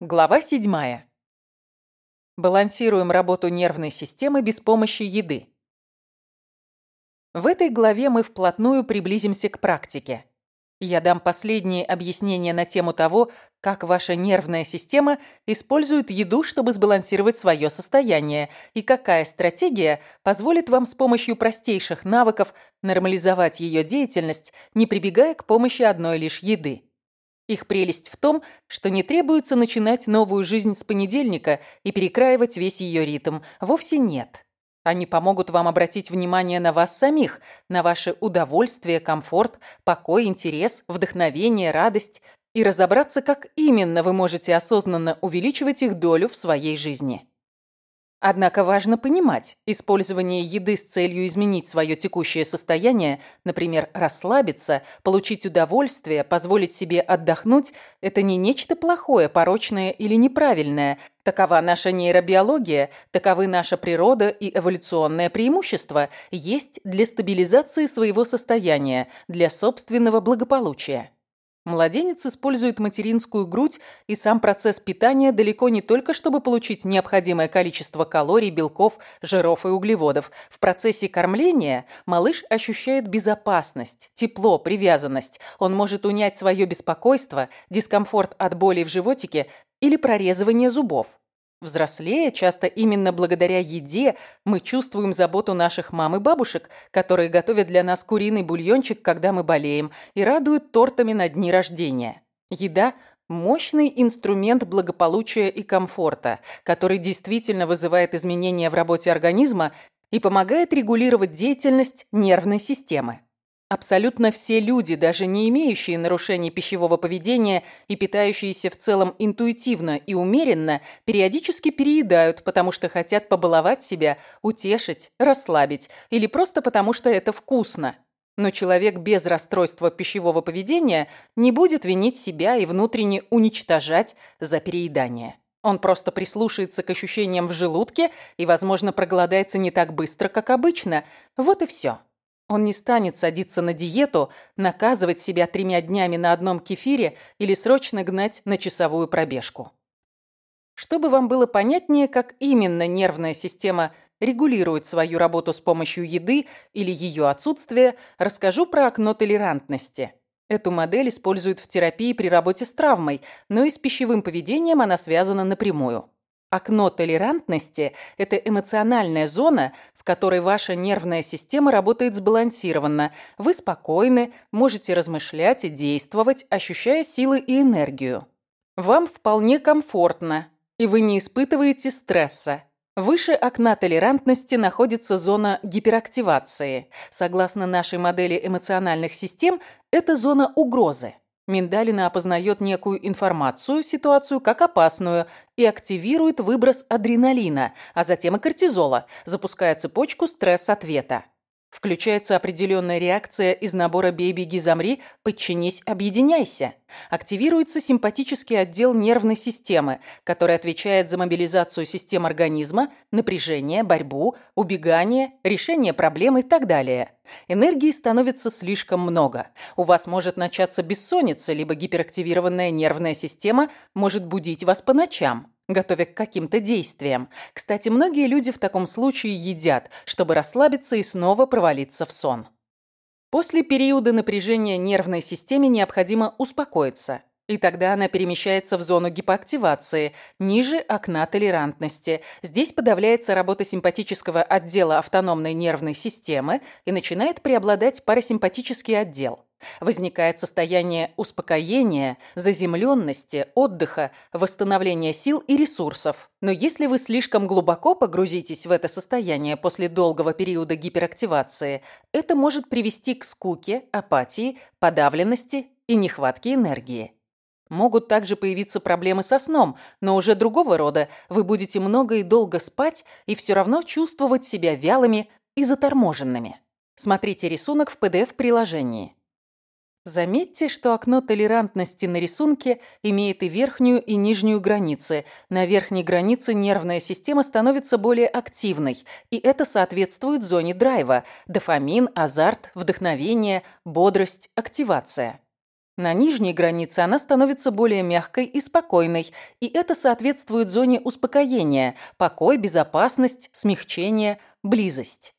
Глава 7. Балансируем работу нервной системы без помощи еды. В этой главе мы вплотную приблизимся к практике. Я дам последние объяснения на тему того, как ваша нервная система использует еду, чтобы сбалансировать свое состояние, и какая стратегия позволит вам с помощью простейших навыков нормализовать ее деятельность, не прибегая к помощи одной лишь еды. Их прелесть в том, что не требуется начинать новую жизнь с понедельника и перекраивать весь ее ритм. Вовсе нет. Они помогут вам обратить внимание на вас самих, на ваше удовольствие, комфорт, покой, интерес, вдохновение, радость и разобраться, как именно вы можете осознанно увеличивать их долю в своей жизни. Однако важно понимать, использование еды с целью изменить свое текущее состояние, например, расслабиться, получить удовольствие, позволить себе отдохнуть – это не нечто плохое, порочное или неправильное. Такова наша нейробиология, таковы наша природа и эволюционное преимущество есть для стабилизации своего состояния, для собственного благополучия. Младенец использует материнскую грудь и сам процесс питания далеко не только, чтобы получить необходимое количество калорий, белков, жиров и углеводов. В процессе кормления малыш ощущает безопасность, тепло, привязанность. Он может унять свое беспокойство, дискомфорт от боли в животике или прорезывание зубов. Взрослея, часто именно благодаря еде мы чувствуем заботу наших мам и бабушек, которые готовят для нас куриный бульончик, когда мы болеем, и радуют тортами на дни рождения. Еда – мощный инструмент благополучия и комфорта, который действительно вызывает изменения в работе организма и помогает регулировать деятельность нервной системы. Абсолютно все люди, даже не имеющие нарушений пищевого поведения и питающиеся в целом интуитивно и умеренно, периодически переедают, потому что хотят побаловать себя, утешить, расслабить или просто потому что это вкусно. Но человек без расстройства пищевого поведения не будет винить себя и внутренне уничтожать за переедание. Он просто прислушается к ощущениям в желудке и, возможно, проголодается не так быстро, как обычно. Вот и все. Он не станет садиться на диету, наказывать себя тремя днями на одном кефире или срочно гнать на часовую пробежку. Чтобы вам было понятнее, как именно нервная система регулирует свою работу с помощью еды или ее отсутствия, расскажу про окно толерантности. Эту модель используют в терапии при работе с травмой, но и с пищевым поведением она связана напрямую. Окно толерантности – это эмоциональная зона, которой ваша нервная система работает сбалансированно. Вы спокойны, можете размышлять и действовать, ощущая силы и энергию. Вам вполне комфортно, и вы не испытываете стресса. Выше окна толерантности находится зона гиперактивации. Согласно нашей модели эмоциональных систем, это зона угрозы. Миндалина опознает некую информацию, ситуацию как опасную и активирует выброс адреналина, а затем и кортизола, запуская цепочку стресс-ответа. Включается определенная реакция из набора «бей, беги, замри», «подчинись, объединяйся». Активируется симпатический отдел нервной системы, который отвечает за мобилизацию систем организма, напряжение, борьбу, убегание, решение проблем и так далее. Энергии становится слишком много. У вас может начаться бессонница, либо гиперактивированная нервная система может будить вас по ночам готовя к каким-то действиям. Кстати, многие люди в таком случае едят, чтобы расслабиться и снова провалиться в сон. После периода напряжения нервной системе необходимо успокоиться. И тогда она перемещается в зону гипоактивации, ниже окна толерантности. Здесь подавляется работа симпатического отдела автономной нервной системы и начинает преобладать парасимпатический отдел. Возникает состояние успокоения, заземленности, отдыха, восстановления сил и ресурсов. Но если вы слишком глубоко погрузитесь в это состояние после долгого периода гиперактивации, это может привести к скуке, апатии, подавленности и нехватке энергии. Могут также появиться проблемы со сном, но уже другого рода. Вы будете много и долго спать и все равно чувствовать себя вялыми и заторможенными. Смотрите рисунок в PDF-приложении. Заметьте, что окно толерантности на рисунке имеет и верхнюю, и нижнюю границы. На верхней границе нервная система становится более активной, и это соответствует зоне драйва – дофамин, азарт, вдохновение, бодрость, активация. На нижней границе она становится более мягкой и спокойной, и это соответствует зоне успокоения, покой, безопасность, смягчение, близость.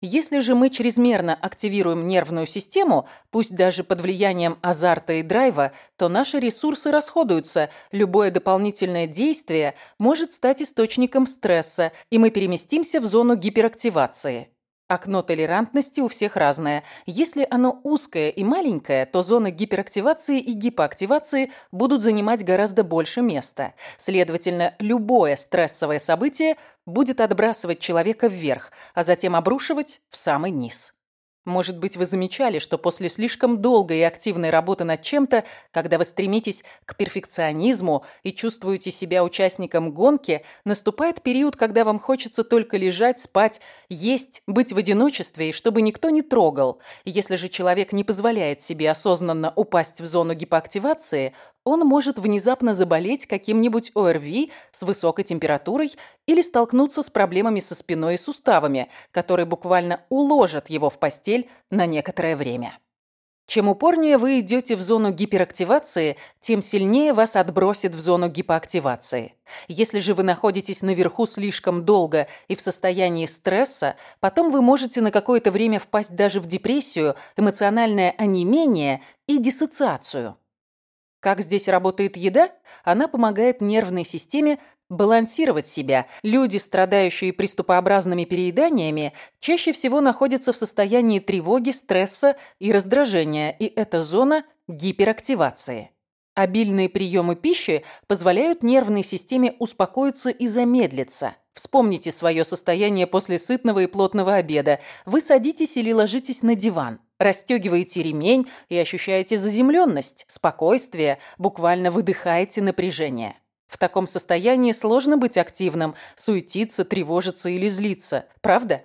Если же мы чрезмерно активируем нервную систему, пусть даже под влиянием азарта и драйва, то наши ресурсы расходуются, любое дополнительное действие может стать источником стресса, и мы переместимся в зону гиперактивации. Окно толерантности у всех разное. Если оно узкое и маленькое, то зоны гиперактивации и гипоактивации будут занимать гораздо больше места. Следовательно, любое стрессовое событие будет отбрасывать человека вверх, а затем обрушивать в самый низ. Может быть, вы замечали, что после слишком долгой и активной работы над чем-то, когда вы стремитесь к перфекционизму и чувствуете себя участником гонки, наступает период, когда вам хочется только лежать, спать, есть, быть в одиночестве и чтобы никто не трогал. Если же человек не позволяет себе осознанно упасть в зону гипоактивации, он может внезапно заболеть каким-нибудь ОРВИ с высокой температурой или столкнуться с проблемами со спиной и суставами, которые буквально уложат его в постель на некоторое время. Чем упорнее вы идете в зону гиперактивации, тем сильнее вас отбросит в зону гипоактивации. Если же вы находитесь наверху слишком долго и в состоянии стресса, потом вы можете на какое-то время впасть даже в депрессию, эмоциональное онемение и диссоциацию. Как здесь работает еда? Она помогает нервной системе балансировать себя. Люди, страдающие приступообразными перееданиями, чаще всего находятся в состоянии тревоги, стресса и раздражения, и это зона гиперактивации. Обильные приемы пищи позволяют нервной системе успокоиться и замедлиться. Вспомните свое состояние после сытного и плотного обеда. Вы садитесь или ложитесь на диван. Растёгиваете ремень и ощущаете заземленность, спокойствие, буквально выдыхаете напряжение. В таком состоянии сложно быть активным, суетиться, тревожиться или злиться, правда?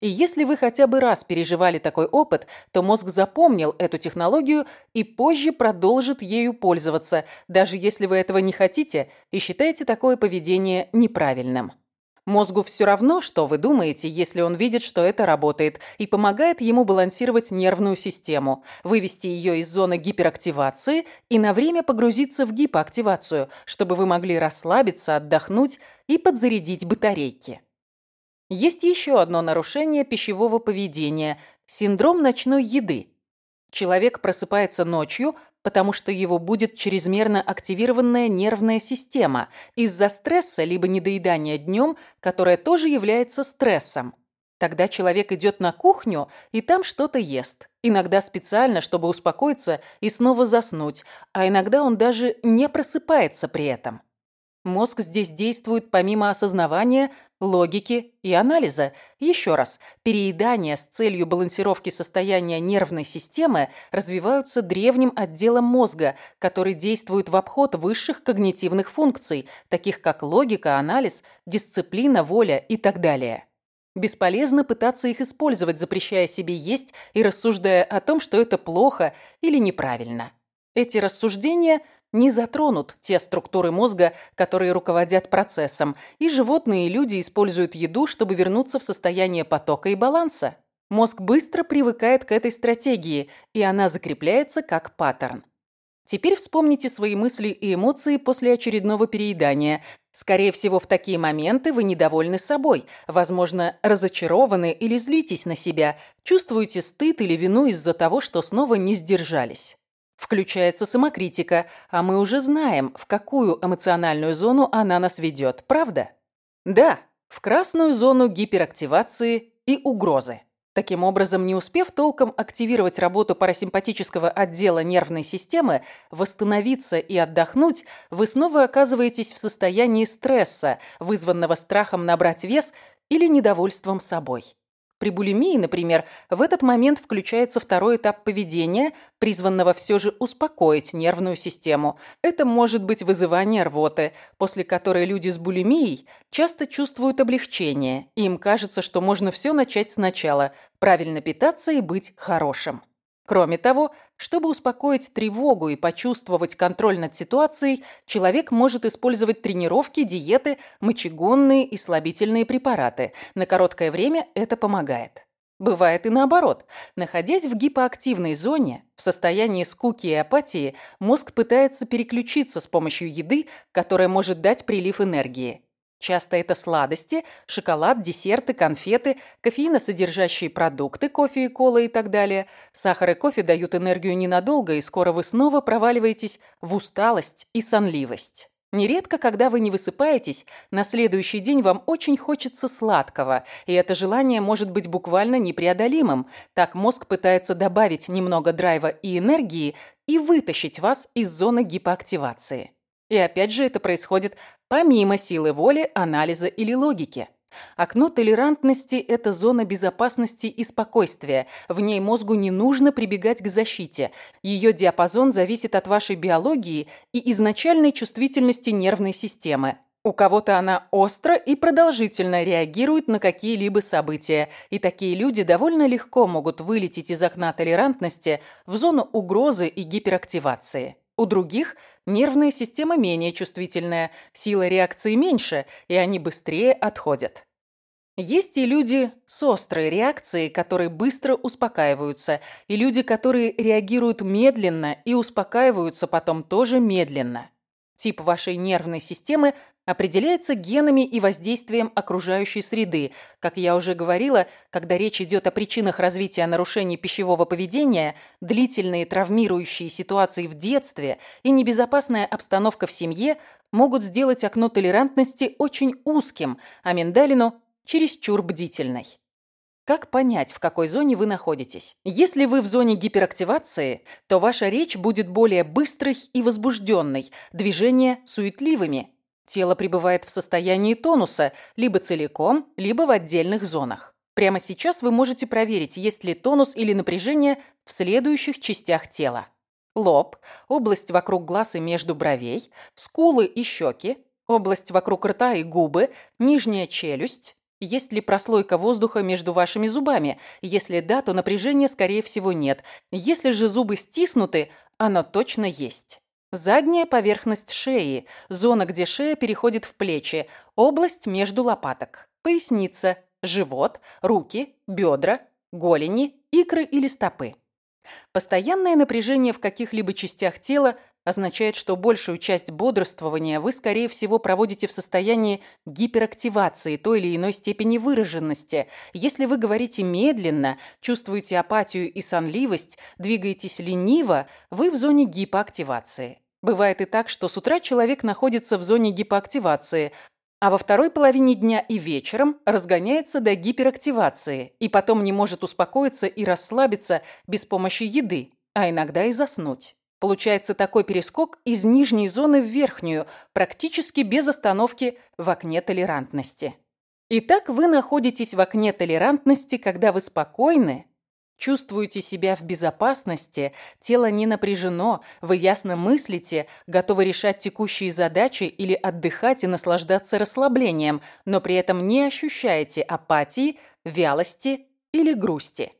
И если вы хотя бы раз переживали такой опыт, то мозг запомнил эту технологию и позже продолжит ею пользоваться, даже если вы этого не хотите и считаете такое поведение неправильным. Мозгу все равно, что вы думаете, если он видит, что это работает, и помогает ему балансировать нервную систему, вывести ее из зоны гиперактивации и на время погрузиться в гипоактивацию, чтобы вы могли расслабиться, отдохнуть и подзарядить батарейки. Есть еще одно нарушение пищевого поведения – синдром ночной еды. Человек просыпается ночью, потому что его будет чрезмерно активированная нервная система из-за стресса либо недоедания днем, которое тоже является стрессом. Тогда человек идет на кухню и там что-то ест. Иногда специально, чтобы успокоиться и снова заснуть, а иногда он даже не просыпается при этом. Мозг здесь действует помимо осознавания, логики и анализа. Еще раз, переедания с целью балансировки состояния нервной системы развиваются древним отделом мозга, который действует в обход высших когнитивных функций, таких как логика, анализ, дисциплина, воля и так далее. Бесполезно пытаться их использовать, запрещая себе есть и рассуждая о том, что это плохо или неправильно. Эти рассуждения – не затронут те структуры мозга, которые руководят процессом, и животные и люди используют еду, чтобы вернуться в состояние потока и баланса. Мозг быстро привыкает к этой стратегии, и она закрепляется как паттерн. Теперь вспомните свои мысли и эмоции после очередного переедания. Скорее всего, в такие моменты вы недовольны собой, возможно, разочарованы или злитесь на себя, чувствуете стыд или вину из-за того, что снова не сдержались. Включается самокритика, а мы уже знаем, в какую эмоциональную зону она нас ведет, правда? Да, в красную зону гиперактивации и угрозы. Таким образом, не успев толком активировать работу парасимпатического отдела нервной системы, восстановиться и отдохнуть, вы снова оказываетесь в состоянии стресса, вызванного страхом набрать вес или недовольством собой. При булимии, например, в этот момент включается второй этап поведения, призванного все же успокоить нервную систему. Это может быть вызывание рвоты, после которой люди с булимией часто чувствуют облегчение, и им кажется, что можно все начать сначала, правильно питаться и быть хорошим. Кроме того, чтобы успокоить тревогу и почувствовать контроль над ситуацией, человек может использовать тренировки, диеты, мочегонные и слабительные препараты. На короткое время это помогает. Бывает и наоборот. Находясь в гипоактивной зоне, в состоянии скуки и апатии, мозг пытается переключиться с помощью еды, которая может дать прилив энергии. Часто это сладости, шоколад, десерты, конфеты, кофеиносодержащие продукты, кофе и кола и так далее. Сахар и кофе дают энергию ненадолго, и скоро вы снова проваливаетесь в усталость и сонливость. Нередко, когда вы не высыпаетесь, на следующий день вам очень хочется сладкого, и это желание может быть буквально непреодолимым. Так мозг пытается добавить немного драйва и энергии и вытащить вас из зоны гипоактивации. И опять же это происходит помимо силы воли, анализа или логики. Окно толерантности – это зона безопасности и спокойствия. В ней мозгу не нужно прибегать к защите. Ее диапазон зависит от вашей биологии и изначальной чувствительности нервной системы. У кого-то она остро и продолжительно реагирует на какие-либо события, и такие люди довольно легко могут вылететь из окна толерантности в зону угрозы и гиперактивации. У других нервная система менее чувствительная, сила реакции меньше, и они быстрее отходят. Есть и люди с острой реакцией, которые быстро успокаиваются, и люди, которые реагируют медленно и успокаиваются потом тоже медленно. Тип вашей нервной системы определяется генами и воздействием окружающей среды. Как я уже говорила, когда речь идет о причинах развития нарушений пищевого поведения, длительные травмирующие ситуации в детстве и небезопасная обстановка в семье могут сделать окно толерантности очень узким, а миндалину – чересчур бдительной. Как понять, в какой зоне вы находитесь? Если вы в зоне гиперактивации, то ваша речь будет более быстрой и возбужденной, движения суетливыми. Тело пребывает в состоянии тонуса, либо целиком, либо в отдельных зонах. Прямо сейчас вы можете проверить, есть ли тонус или напряжение в следующих частях тела. Лоб, область вокруг глаз и между бровей, скулы и щеки, область вокруг рта и губы, нижняя челюсть, есть ли прослойка воздуха между вашими зубами? Если да, то напряжения, скорее всего, нет. Если же зубы стиснуты, оно точно есть. Задняя поверхность шеи, зона, где шея переходит в плечи, область между лопаток, поясница, живот, руки, бедра, голени, икры или стопы. Постоянное напряжение в каких-либо частях тела означает, что большую часть бодрствования вы, скорее всего, проводите в состоянии гиперактивации той или иной степени выраженности. Если вы говорите медленно, чувствуете апатию и сонливость, двигаетесь лениво, вы в зоне гипоактивации. Бывает и так, что с утра человек находится в зоне гипоактивации, а во второй половине дня и вечером разгоняется до гиперактивации и потом не может успокоиться и расслабиться без помощи еды, а иногда и заснуть. Получается такой перескок из нижней зоны в верхнюю, практически без остановки в окне толерантности. Итак, вы находитесь в окне толерантности, когда вы спокойны, чувствуете себя в безопасности, тело не напряжено, вы ясно мыслите, готовы решать текущие задачи или отдыхать и наслаждаться расслаблением, но при этом не ощущаете апатии, вялости или грусти.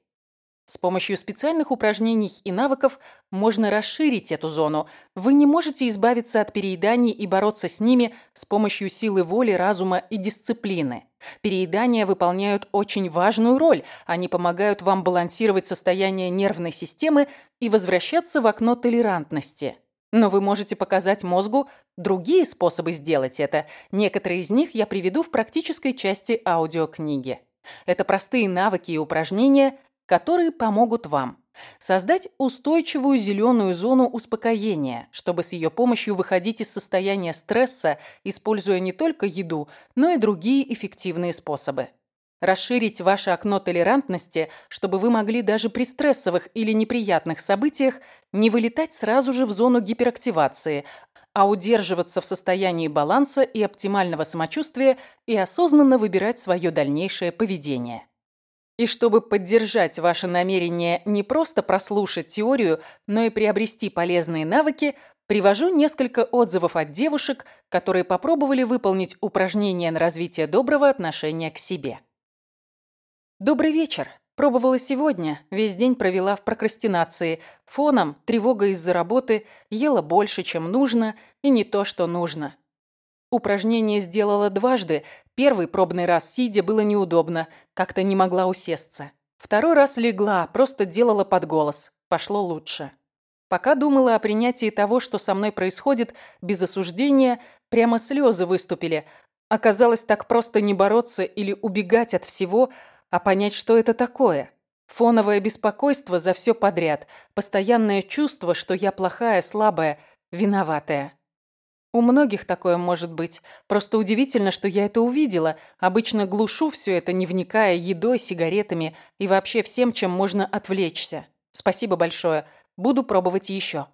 С помощью специальных упражнений и навыков можно расширить эту зону. Вы не можете избавиться от перееданий и бороться с ними с помощью силы воли, разума и дисциплины. Переедания выполняют очень важную роль. Они помогают вам балансировать состояние нервной системы и возвращаться в окно толерантности. Но вы можете показать мозгу другие способы сделать это. Некоторые из них я приведу в практической части аудиокниги. Это простые навыки и упражнения, которые помогут вам создать устойчивую зеленую зону успокоения, чтобы с ее помощью выходить из состояния стресса, используя не только еду, но и другие эффективные способы. Расширить ваше окно толерантности, чтобы вы могли даже при стрессовых или неприятных событиях не вылетать сразу же в зону гиперактивации, а удерживаться в состоянии баланса и оптимального самочувствия и осознанно выбирать свое дальнейшее поведение. И чтобы поддержать ваше намерение не просто прослушать теорию, но и приобрести полезные навыки, привожу несколько отзывов от девушек, которые попробовали выполнить упражнение на развитие доброго отношения к себе. Добрый вечер. Пробовала сегодня, весь день провела в прокрастинации. Фоном тревога из-за работы, ела больше, чем нужно, и не то, что нужно. Упражнение сделала дважды. Первый пробный раз сидя было неудобно, как-то не могла усесться. Второй раз легла, просто делала под голос. Пошло лучше. Пока думала о принятии того, что со мной происходит, без осуждения, прямо слезы выступили. Оказалось, так просто не бороться или убегать от всего, а понять, что это такое. Фоновое беспокойство за все подряд, постоянное чувство, что я плохая, слабая, виноватая. У многих такое может быть. Просто удивительно, что я это увидела. Обычно глушу все это, не вникая едой, сигаретами и вообще всем, чем можно отвлечься. Спасибо большое. Буду пробовать еще.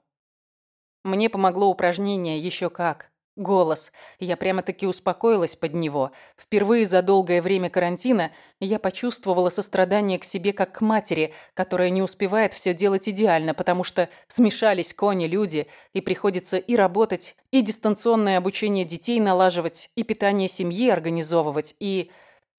Мне помогло упражнение еще как. Голос. Я прямо-таки успокоилась под него. Впервые за долгое время карантина я почувствовала сострадание к себе как к матери, которая не успевает все делать идеально, потому что смешались кони, люди, и приходится и работать, и дистанционное обучение детей налаживать, и питание семьи организовывать, и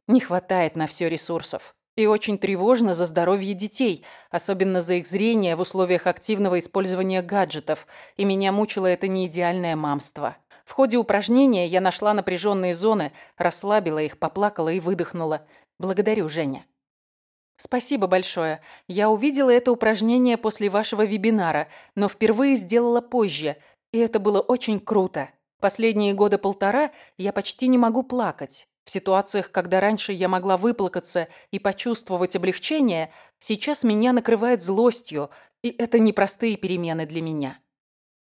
не хватает на все ресурсов. И очень тревожно за здоровье детей, особенно за их зрение в условиях активного использования гаджетов, и меня мучило это неидеальное мамство. В ходе упражнения я нашла напряженные зоны, расслабила их, поплакала и выдохнула. Благодарю, Женя. Спасибо большое. Я увидела это упражнение после вашего вебинара, но впервые сделала позже, и это было очень круто. Последние года полтора я почти не могу плакать. В ситуациях, когда раньше я могла выплакаться и почувствовать облегчение, сейчас меня накрывает злостью, и это непростые перемены для меня.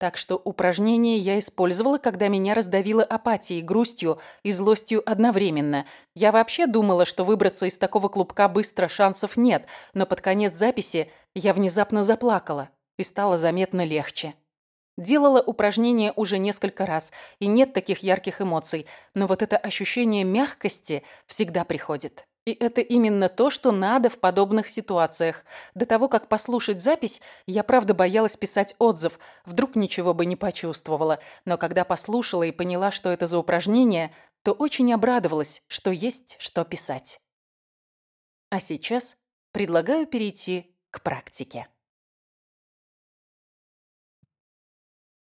Так что упражнение я использовала, когда меня раздавило апатией, грустью и злостью одновременно. Я вообще думала, что выбраться из такого клубка быстро шансов нет, но под конец записи я внезапно заплакала и стало заметно легче. Делала упражнение уже несколько раз, и нет таких ярких эмоций, но вот это ощущение мягкости всегда приходит. И это именно то, что надо в подобных ситуациях. До того, как послушать запись, я правда боялась писать отзыв, вдруг ничего бы не почувствовала. Но когда послушала и поняла, что это за упражнение, то очень обрадовалась, что есть что писать. А сейчас предлагаю перейти к практике.